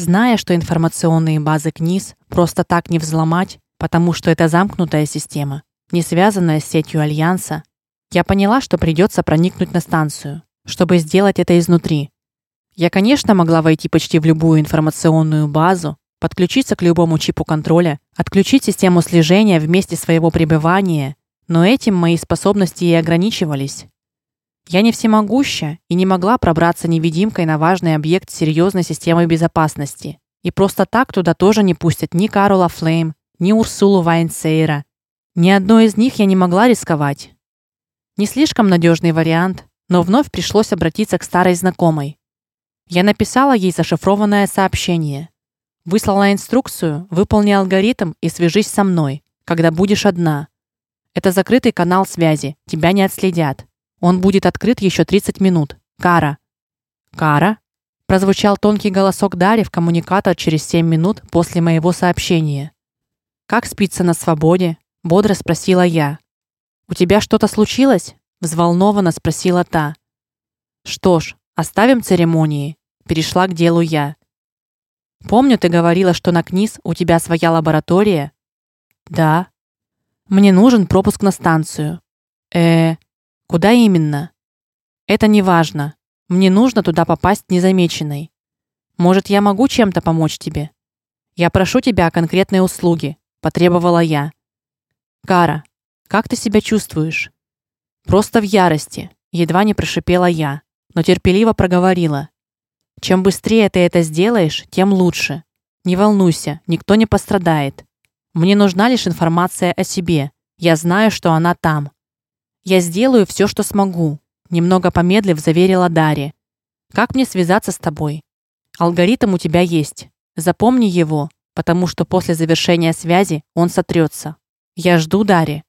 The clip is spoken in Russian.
Зная, что информационные базы КНИС просто так не взломать, потому что это замкнутая система, не связанная с сетью альянса, я поняла, что придется проникнуть на станцию, чтобы сделать это изнутри. Я, конечно, могла войти почти в любую информационную базу, подключиться к любому чипу контроля, отключить систему слежения в месте своего пребывания, но этим мои способности и ограничивались. Я не всемогуща и не могла пробраться невидимкой на важный объект серьезной системы безопасности. И просто так туда тоже не пустят ни Карола Флейм, ни Урсулу Вайнсейра. Ни одной из них я не могла рисковать. Не слишком надежный вариант, но вновь пришлось обратиться к старой знакомой. Я написала ей зашифрованное сообщение. Выслала инструкцию: выполни алгоритм и свяжись со мной, когда будешь одна. Это закрытый канал связи, тебя не отследят. Он будет открыт еще 30 минут. Кара. Кара? прозвучал тонкий голосок Дари в коммуникатор через 7 минут после моего сообщения. Как спится на свободе? бодро спросила я. У тебя что-то случилось? взволнованно спросила та. Что ж, оставим церемонии, перешла к делу я. Помню, ты говорила, что на КНИС у тебя своя лаборатория? Да. Мне нужен пропуск на станцию. Э, куда именно? Это не важно. Мне нужно туда попасть незамеченной. Может, я могу чем-то помочь тебе? Я прошу тебя о конкретной услуге, потребовала я. Кара, как ты себя чувствуешь? Просто в ярости, едва не прошипела я, но терпеливо проговорила: чем быстрее ты это сделаешь, тем лучше. Не волнуйся, никто не пострадает. Мне нужна лишь информация о себе. Я знаю, что она там. Я сделаю все, что смогу, немного помедлив заверила Дарья. Как мне связаться с тобой? Алгоритм у тебя есть. Запомни его, потому что после завершения связи он сотрется. Я жду Дарья.